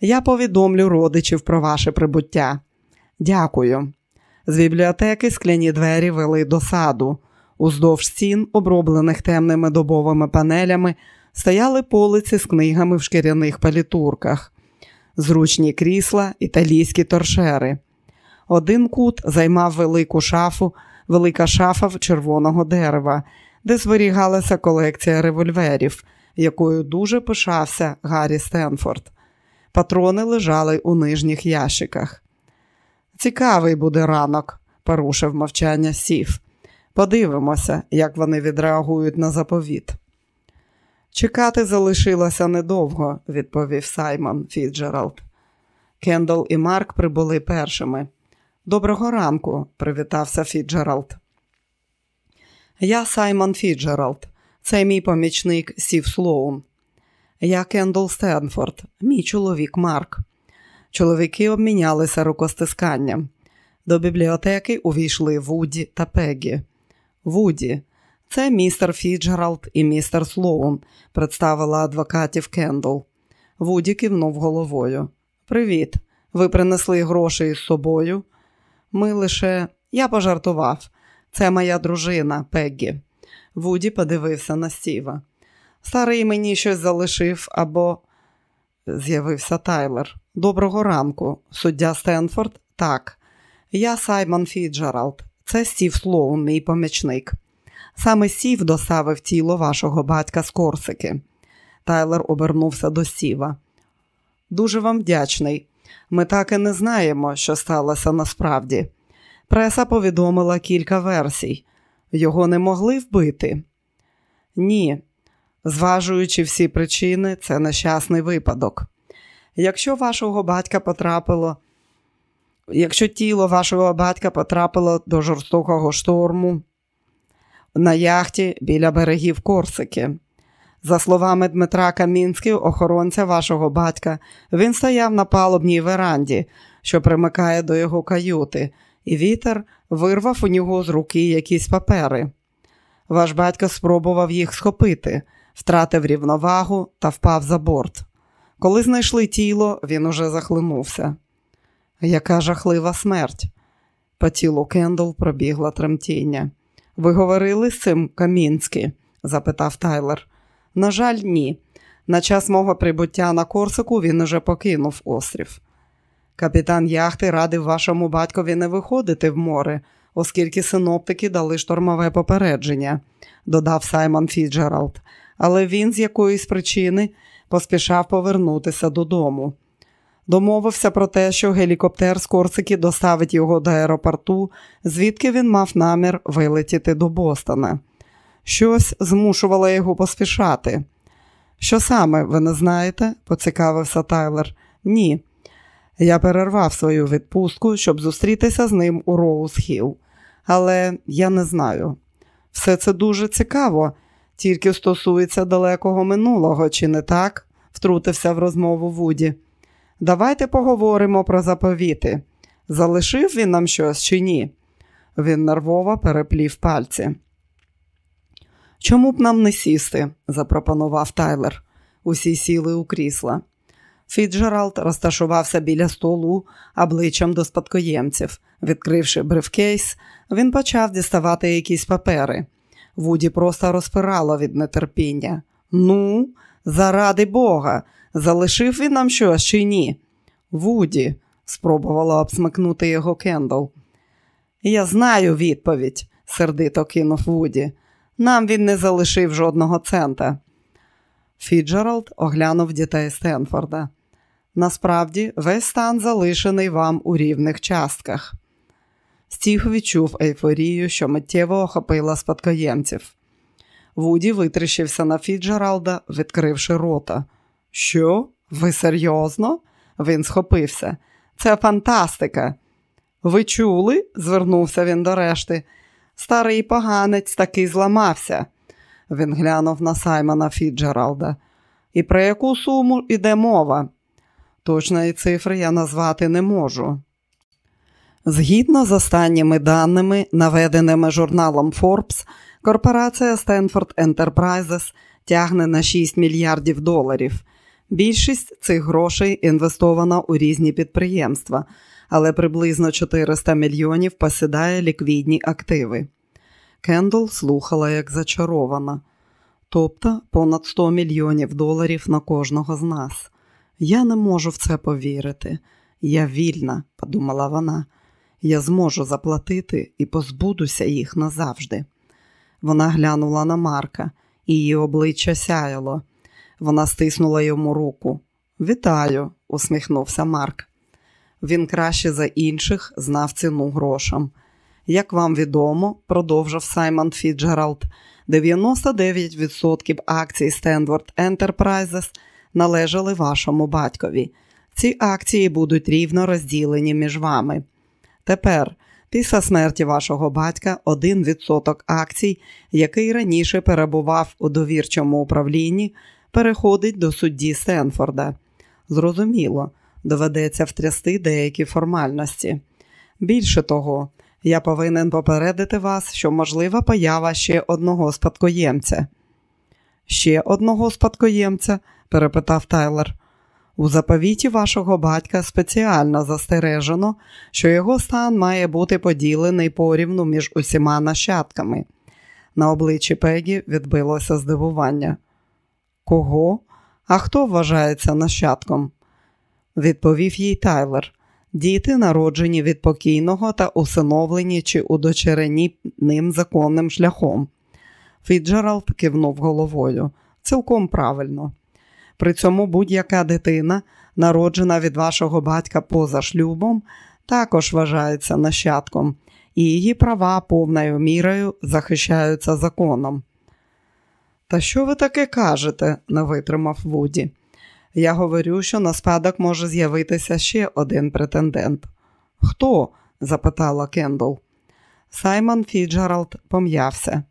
Я повідомлю родичів про ваше прибуття. Дякую. З бібліотеки скляні двері вели до саду. Уздовж стін, оброблених темними дубовими панелями, стояли полиці з книгами в шкіряних палітурках, зручні крісла, італійські торшери. Один кут займав велику шафу, велика шафа з червоного дерева, де зберігалася колекція револьверів, якою дуже пишався Гаррі Стенфорд. Патрони лежали у нижніх ящиках. Цікавий буде ранок, порушив мовчання Стів. Подивимося, як вони відреагують на заповіт. Чекати залишилося недовго, відповів Саймон Фіцджералд. Кендал і Марк прибули першими. Доброго ранку, привітався Фіцджералд. Я Саймон Фіцджералд, це мій помічник Стів Слоун. Я Кендал Стенфорд, мій чоловік Марк. Чоловіки обмінялися рукостисканням. До бібліотеки увійшли Вуді та Пегі. Вуді, це містер Фіцджералд і містер Слоун, представила адвокатів Кендл. Вуді кивнув головою. Привіт. Ви принесли гроші із собою? Ми лише я пожартував. Це моя дружина Пеггі. Вуді подивився на Стіва. Старий мені щось залишив або з'явився Тайлер. Доброго ранку, суддя Стенфорд. Так, я Саймон Фіцджералд. Це Стів Слоун, мій помічник. Саме Сів доставив тіло вашого батька з Корсики. Тайлер обернувся до Стіва. Дуже вам вдячний. Ми так і не знаємо, що сталося насправді. Преса повідомила кілька версій. Його не могли вбити? Ні. Зважуючи всі причини, це нещасний випадок. Якщо вашого батька потрапило, якщо тіло вашого батька потрапило до жорстокого шторму на яхті біля берегів Корсики. За словами Дмитра Камінського, охоронця вашого батька, він стояв на палубній веранді, що примикає до його каюти, і вітер вирвав у нього з руки якісь папери. Ваш батько спробував їх схопити, втратив рівновагу та впав за борт. Коли знайшли тіло, він уже захлинувся. Яка жахлива смерть. По тілу Кендл пробігла тремтіння. Ви говорили з цим Камінським? запитав Тайлер. На жаль, ні. На час мого прибуття на Корсику він уже покинув острів. Капітан яхти радив вашому батькові не виходити в море, оскільки синоптики дали штормове попередження, додав Саймон Фіцджералд, але він з якоїсь причини поспішав повернутися додому. Домовився про те, що гелікоптер з Корсики доставить його до аеропорту, звідки він мав намір вилетіти до Бостона. Щось змушувало його поспішати. Що саме, ви не знаєте? поцікавився Тайлер. Ні. Я перервав свою відпустку, щоб зустрітися з ним у Роуз-Хілл. Але я не знаю. Все це дуже цікаво, тільки стосується далекого минулого, чи не так? втрутився в розмову Вуді. Давайте поговоримо про заповіти. Залишив він нам щось чи ні? Він нервово переплів пальці. Чому б нам не сісти? запропонував Тайлер. Усі сіли у крісла. Фіцджералд розташувався біля столу обличчям до спадкоємців. Відкривши брифкейс, він почав діставати якісь папери. Вуді просто розпирало від нетерпіння. Ну, заради Бога, залишив він нам щось чи ні? Вуді, спробувала обсмикнути його Кендал. Я знаю відповідь, сердито кинув Вуді. Нам він не залишив жодного цента. Фіцджералд оглянув дітей Стенфорда. Насправді, весь стан залишений вам у рівних частках. Стіг відчув ейфорію, що миттєво охопила спадкоємців. Вуді витріщився на Фіджералда, відкривши рота. Що? Ви серйозно? Він схопився. Це фантастика. Ви чули? звернувся він до решти. Старий поганець таки зламався. Він глянув на Саймона Фіджералда. І про яку суму йде мова? Точної цифри я назвати не можу. Згідно з останніми даними, наведеними журналом Forbes, корпорація Stanford Enterprises тягне на 6 мільярдів доларів. Більшість цих грошей інвестована у різні підприємства, але приблизно 400 мільйонів посідає ліквідні активи. Кендл слухала як зачарована, тобто понад 100 мільйонів доларів на кожного з нас. Я не можу в це повірити. Я вільна, подумала вона. Я зможу заплатити і позбудуся їх назавжди. Вона глянула на Марка, і її обличчя сяяло. Вона стиснула йому руку. Вітаю, усміхнувся Марк. Він краще за інших знав ціну грошам. Як вам відомо, продовжив Саймон Фіджералд, 99% акцій Stanford Enterprises належали вашому батькові. Ці акції будуть рівно розділені між вами. Тепер, після смерті вашого батька, 1% акцій, який раніше перебував у довірчому управлінні, переходить до судді Стенфорда. Зрозуміло, доведеться втрясти деякі формальності. Більше того, я повинен попередити вас, що можлива поява ще одного спадкоємця. Ще одного спадкоємця? перепитав Тайлер. У заповіті вашого батька спеціально застережено, що його стан має бути поділений порівну між усіма нащадками. На обличчі Пегі відбилося здивування. Кого? А хто вважається нащадком? Відповів їй Тайлер. Діти народжені від покійного та усиновлені чи удочерені ним законним шляхом. Фіджералд кивнув головою. Цілком правильно. При цьому будь-яка дитина, народжена від вашого батька поза шлюбом, також вважається нащадком, і її права повною мірою захищаються законом. Та що ви таке кажете? не витримав Вуді. Я говорю, що на спадок може з'явитися ще один претендент. Хто? запитала Кендл. Саймон Фіджералд пом'явся.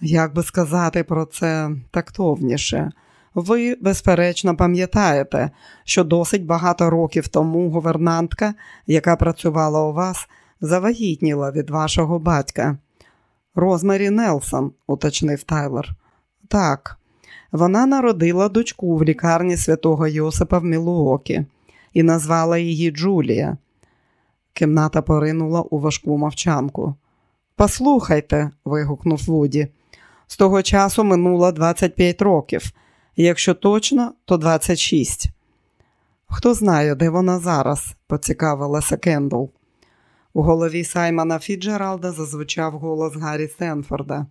Як би сказати про це тактовніше? Ви, безперечно, пам'ятаєте, що досить багато років тому гувернантка, яка працювала у вас, завагітніла від вашого батька. Розмарі Нелсон, уточнив Тайлер. Так, вона народила дочку в лікарні святого Йосипа в Мілуокі і назвала її Джулія. Кімната поринула у важку мовчанку. Послухайте, вигукнув Вуді. З того часу минуло 25 років, якщо точно, то 26. Хто знає, де вона зараз? поцікавилася Кендл. У голові Саймона Фіджералда зазвучав голос Гаррі Стенфорда.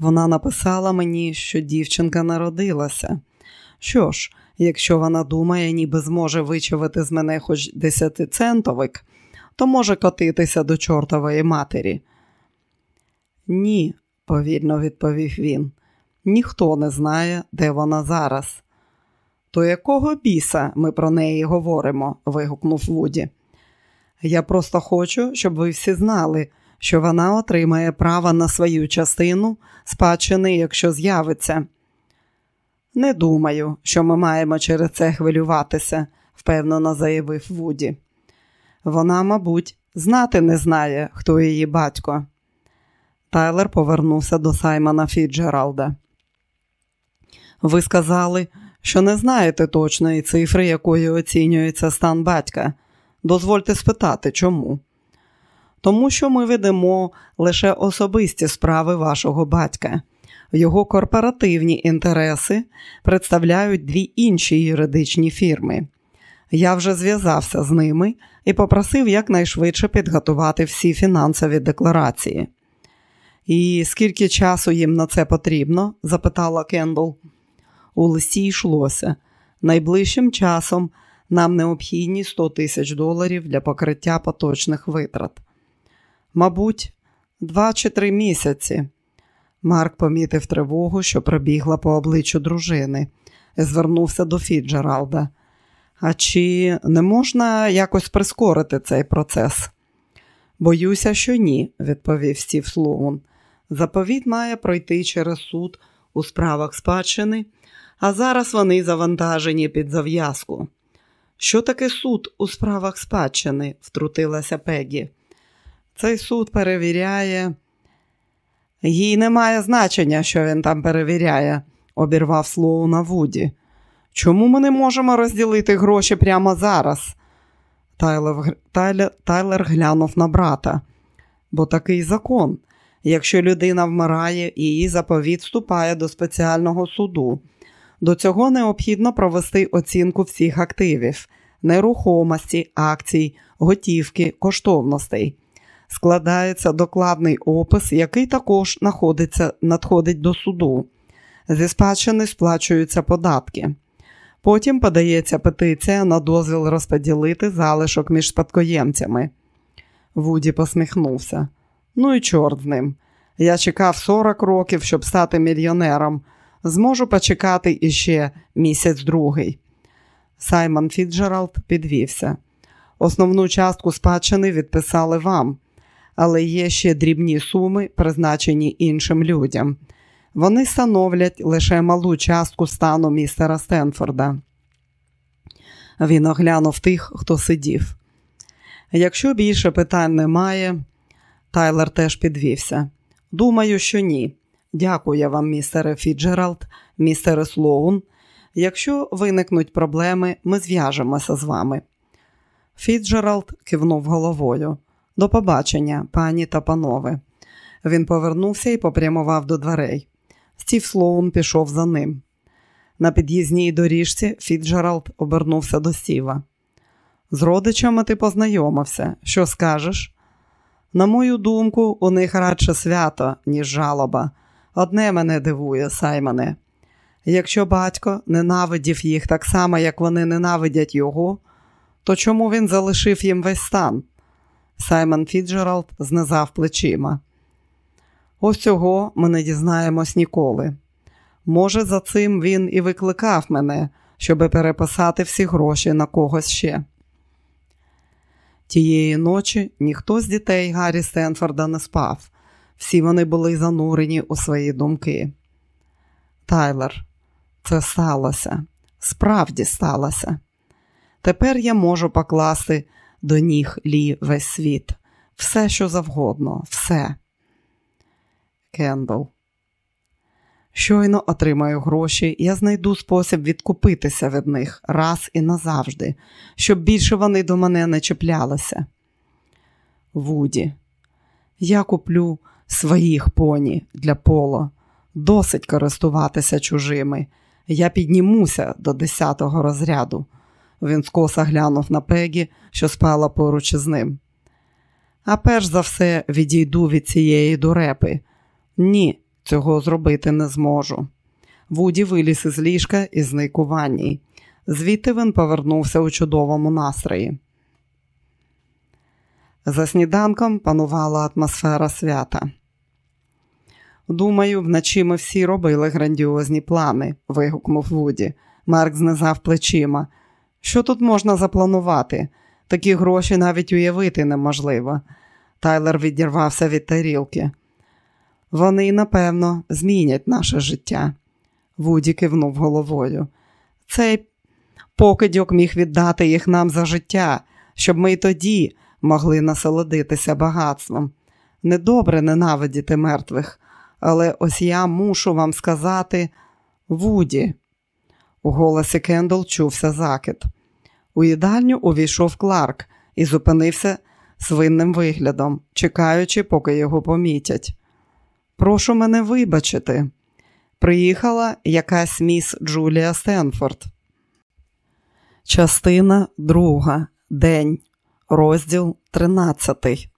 Вона написала мені, що дівчинка народилася. Що ж, якщо вона думає, ніби зможе вичавити з мене хоч десятицентовик, то може котитися до чортової матері. Ні, повільно відповів він. Ніхто не знає, де вона зараз. То якого біса ми про неї говоримо? вигукнув Вуді. Я просто хочу, щоб ви всі знали, що вона отримає право на свою частину спадщини, якщо з'явиться. Не думаю, що ми маємо через це хвилюватися, впевнено заявив Вуді. Вона, мабуть, знати не знає, хто її батько. Тайлер повернувся до Саймона Фіджералда. Ви сказали, що не знаєте точної цифри, якою оцінюється стан батька. Дозвольте спитати, чому? Тому що ми ведемо лише особисті справи вашого батька. Його корпоративні інтереси представляють дві інші юридичні фірми. Я вже зв'язався з ними і попросив якнайшвидше підготувати всі фінансові декларації. І скільки часу їм на це потрібно? запитала Кендл. У листі йшлося. Найближчим часом нам необхідні 100 тисяч доларів для покриття поточних витрат. Мабуть, два чи три місяці. Марк помітив тривогу, що пробігла по обличчю дружини, звернувся до Фіджералда. А чи не можна якось прискорити цей процес? Боюся, що ні, відповів Стів Слоун. Заповіт має пройти через суд у справах спадщини, а зараз вони завантажені під зав'язку. Що таке суд у справах спадщини? втрутилася Пегі. Цей суд перевіряє. Їй немає значення, що він там перевіряє, обірвав Слоуна Вуді. Чому ми не можемо розділити гроші прямо зараз? Тайлер, Тайлер, Тайлер глянув на брата. Бо такий закон. Якщо людина вмирає, її заповіт вступає до спеціального суду. До цього необхідно провести оцінку всіх активів, нерухомості, акцій, готівки, коштовностей. Складається докладний опис, який також надходить до суду. Зі спадщини сплачуються податки. Потім подається петиція на дозвіл розподілити залишок між спадкоємцями. Вуді посміхнувся. Ну і чорт з ним. Я чекав 40 років, щоб стати мільйонером. Зможу почекати іще місяць другий. Саймон Фіджералд підвівся. Основну частку спадщини відписали вам, але є ще дрібні суми, призначені іншим людям. Вони становлять лише малу частку стану містера Стенфорда. Він оглянув тих, хто сидів. Якщо більше питань немає, Тайлер теж підвівся. Думаю, що ні. Дякую вам, містере Фіджералд, містере Слоун. Якщо виникнуть проблеми, ми зв'яжемося з вами. Фіджералд кивнув головою. До побачення, пані та панове. Він повернувся і попрямував до дверей. Стів Слоун пішов за ним. На під'їзній доріжці Фіджералд обернувся до Стіва. З родичами ти познайомився. Що скажеш? На мою думку, у них радше свято, ніж жалоба. Одне мене дивує, Саймоне. Якщо батько ненавидів їх так само, як вони ненавидять його, то чому він залишив їм весь стан? Саймон Фіджералд знизав плечима. Ось цього ми не дізнаємось ніколи. Може, за цим він і викликав мене, щоби переписати всі гроші на когось ще. Тієї ночі ніхто з дітей Гаррі Стенфорда не спав. Всі вони були занурені у свої думки. Тайлер, це сталося, справді сталося. Тепер я можу покласти до ніг Лі весь світ, все, що завгодно, все. Кендл. Щойно отримаю гроші, я знайду спосіб відкупитися від них раз і назавжди, щоб більше вони до мене не чіплялися. Вуді, я куплю своїх поні для поло. Досить користуватися чужими. Я піднімуся до десятого розряду. Він скоса глянув на Пегі, що спала поруч із ним. А перш за все відійду від цієї дурепи. Ні, цього зробити не зможу. Вуді виліз із ліжка і зник у ванні. Звідти він повернувся у чудовому настрої. За сніданком панувала атмосфера свята. Думаю, вночі ми всі робили грандіозні плани, вигукнув Вуді. Марк знизав плечима. Що тут можна запланувати? Такі гроші навіть уявити неможливо. Тайлер відірвався від тарілки. Вони, напевно, змінять наше життя. Вуді кивнув головою. Цей покидьок міг віддати їх нам за життя, щоб ми й тоді могли насолодитися багатством. Недобре ненавидіти мертвих, але ось я мушу вам сказати Вуді. У голосі Кендл чувся закид. У їдальню увійшов Кларк і зупинився з винним виглядом, чекаючи, поки його помітять. Прошу мене вибачити. Приїхала якась міс Джулія Стенфорд. Частина друга. День. Розділ тринадцятий.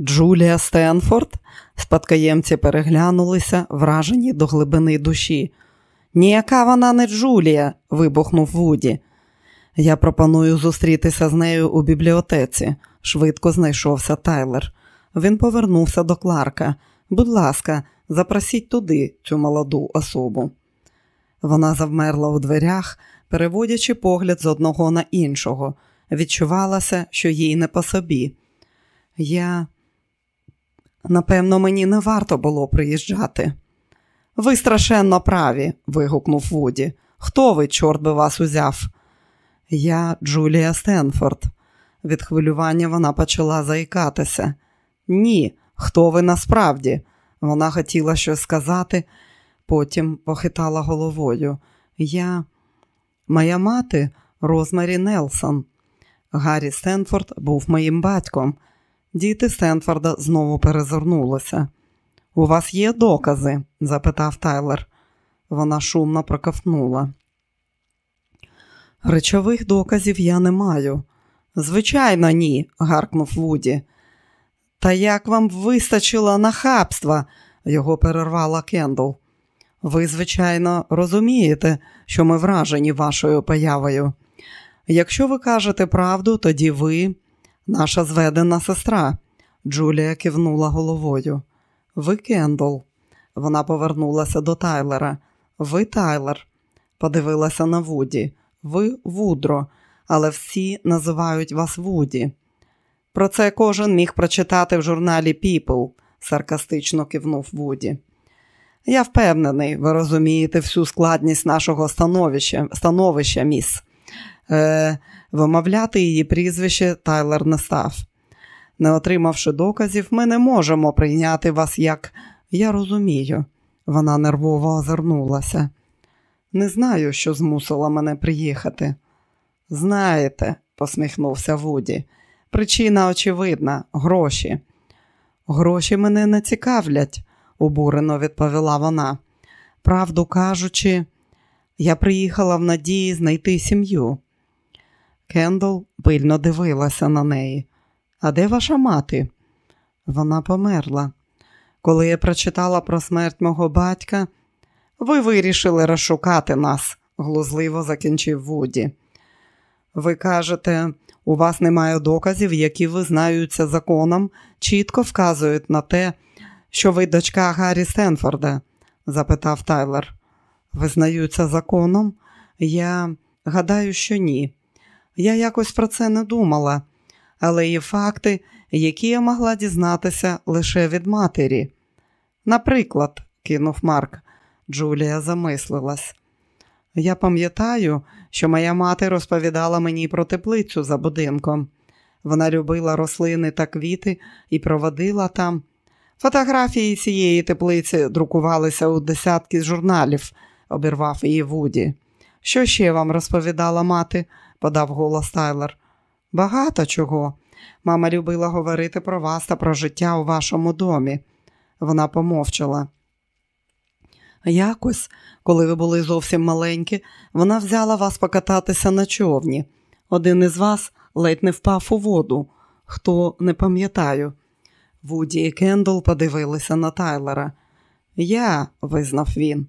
Джулія Стенфорд. Спадкоємці переглянулися, вражені до глибини душі. Ніяка вона не Джулія, вибухнув Вуді. Я пропоную зустрітися з нею у бібліотеці, швидко знайшовся Тайлер. Він повернувся до Кларка. Будь ласка, запросіть туди цю молоду особу. Вона завмерла у дверях, переводячи погляд з одного на іншого. Відчувалося, що їй не по собі. Я, напевно, мені не варто було приїжджати. Ви страшенно праві, вигукнув Вуді. Хто ви, чорт би вас узяв? Я Джулія Стенфорд. Від хвилювання вона почала заїкатися. Ні, хто ви насправді? Вона хотіла щось сказати, потім похитала головою. Я, моя мати Розмарі Нелсон. Гаррі Стенфорд був моїм батьком. Діти Стенфорда знову перезирнулися. У вас є докази? запитав Тайлер. Вона шумно проковтнула. Речових доказів я не маю. Звичайно, ні, гаркнув Вуді. Та як вам вистачило нахабства, його перервала Кендл. Ви, звичайно, розумієте, що ми вражені вашою появою. Якщо ви кажете правду, тоді ви наша зведена сестра. Джулія кивнула головою. Ви Кендл. Вона повернулася до Тайлера. Ви Тайлер. Подивилася на Вуді. Ви Вудро, але всі називають вас Вуді. Про це кожен міг прочитати в журналі People, саркастично кивнув Вуді. Я впевнений, ви розумієте всю складність нашого становища, становища міс. Е, Вимовляти її прізвище Тайлер не став. Не отримавши доказів, ми не можемо прийняти вас як я розумію. Вона нервово озирнулася. Не знаю, що змусило мене приїхати. Знаєте, посміхнувся Вуді. Причина очевидна гроші. Гроші мене не цікавлять, обурено відповіла вона. Правду кажучи, я приїхала в надії знайти сім'ю. Кендл пильно дивилася на неї. А де ваша мати? Вона померла. Коли я прочитала про смерть мого батька, Ви вирішили розшукати нас, глузливо закінчив Вуді. Ви кажете, у вас немає доказів, які визнаються законом, чітко вказують на те, що ви дочка Гаррі Стенфорда? запитав Тайлер. Визнаються законом? Я гадаю, що ні. Я якось про це не думала, але є факти, які я могла дізнатися лише від матері. Наприклад, кинув Марк, Джулія замислилась. Я пам'ятаю, що моя мати розповідала мені про теплицю за будинком. Вона любила рослини та квіти і проводила там. Фотографії цієї теплиці друкувалися у десятки журналів, обірвав її Вуді. Що ще вам розповідала мати? подав голос Тайлер. Багато чого. Мама любила говорити про вас та про життя у вашому домі. Вона помовчала. Якось, коли ви були зовсім маленькі, вона взяла вас покататися на човні. Один із вас ледь не впав у воду. Хто не пам'ятаю. Вуді і Кендл подивилися на Тайлера. Я, визнав він.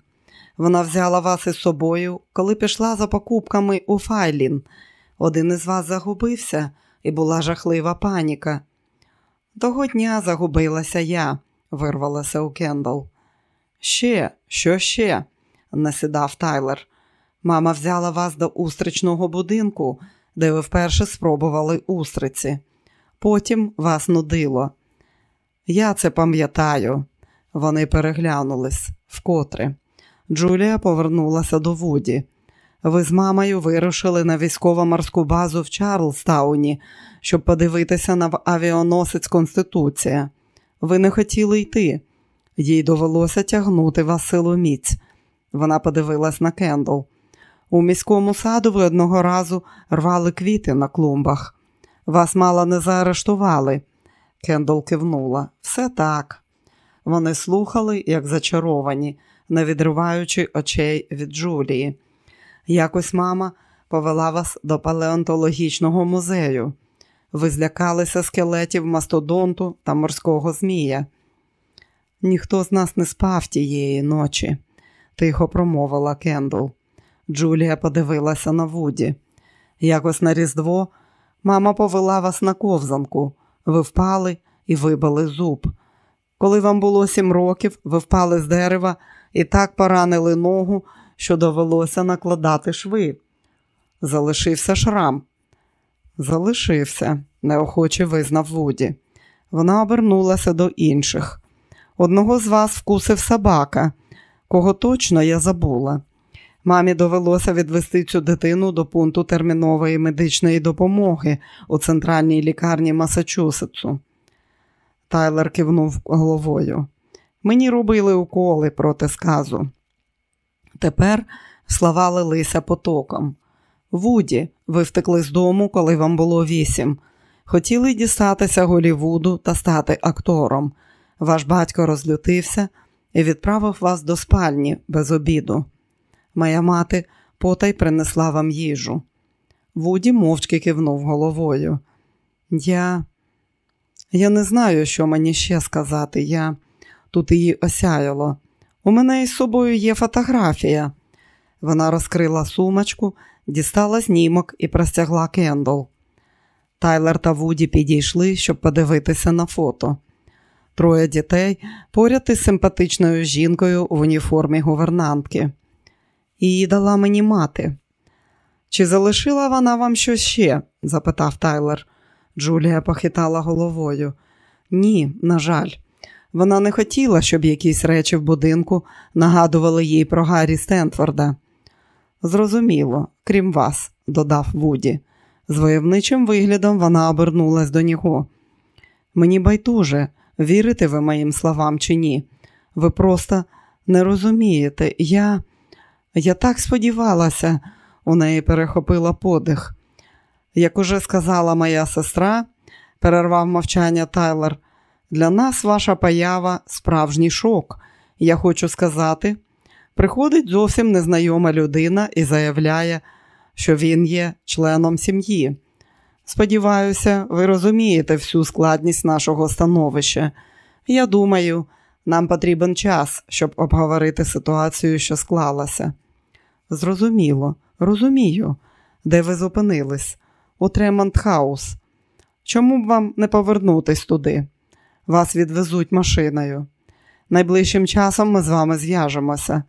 Вона взяла вас із собою, коли пішла за покупками у Файлін. Один із вас загубився, і була жахлива паніка. Того дня загубилася я, вирвалося у Кендл. Ще, що ще? насідав Тайлер. Мама взяла вас до устричного будинку, де ви вперше спробували устриці. Потім вас нудило. Я це пам'ятаю. Вони переглянулись вкотре. Джулія повернулася до Вуді. Ви з мамою вирушили на військово-морську базу в Чарлстауні, щоб подивитися на авіаносець Конституція. Ви не хотіли йти. Їй довелося тягнути вас силоміць. Вона подивилась на Кендл. У міському саду ви одного разу рвали квіти на клумбах. Вас мало не заарештували. Кендл кивнула. Все так. Вони слухали, як зачаровані, не відриваючи очей від Джулії. Якось мама повела вас до палеонтологічного музею. Ви злякалися скелетів мастодонта та морського змія. Ніхто з нас не спав тієї ночі, тихо промовила Кендл. Джулія подивилася на Вуді. Якось на Різдво мама повела вас на ковзанку. Ви впали і вибили зуб. Коли вам було сім років, ви впали з дерева і так поранили ногу, що довелося накладати шви. Залишився шрам. Залишився, неохоче визнав Вуді. Вона обернулася до інших. Одного з вас вкусив собака, кого точно я забула. Мамі довелося відвести цю дитину до пункту термінової медичної допомоги у центральній лікарні Масачусетсу. Тайлер кивнув головою. Мені робили уколи проти сказу. Тепер слова лилися потоком. Вуді, ви втекли з дому, коли вам було вісім. Хотіли дістатися Голівуду та стати актором. Ваш батько розлютився і відправив вас до спальні без обіду. Моя мати потай принесла вам їжу. Вуді мовчки кивнув головою. Я Я не знаю, що мені ще сказати. Я тут її осяяло. У мене із собою є фотографія. Вона розкрила сумочку, дістала знімок і простягла Кендл. Тайлер та Вуді підійшли, щоб подивитися на фото. Троє дітей поряд із симпатичною жінкою в уніформі гувернантки. Її дала мені мати. Чи залишила вона вам щось ще? запитав Тайлер. Джулія похитала головою. Ні, на жаль. Вона не хотіла, щоб якісь речі в будинку нагадували їй про Гаррі Стентфорда. Зрозуміло, крім вас, додав Вуді. З войовничим виглядом вона обернулась до нього. Мені байдуже, вірите ви моїм словам чи ні. Ви просто не розумієте. Я Я так сподівалася, у неї перехопила подих. Як уже сказала моя сестра, перервав мовчання Тайлер, для нас ваша поява справжній шок. Я хочу сказати, приходить зовсім незнайома людина і заявляє, що він є членом сім'ї. Сподіваюся, ви розумієте всю складність нашого становища. Я думаю, Нам потрібен час, щоб обговорити ситуацію, що склалася. Зрозуміло, розумію, де ви зупинились, у Тремонт Хаус. Чому б вам не повернутись туди? Вас відвезуть машиною. Найближчим часом ми з вами зв'яжемося.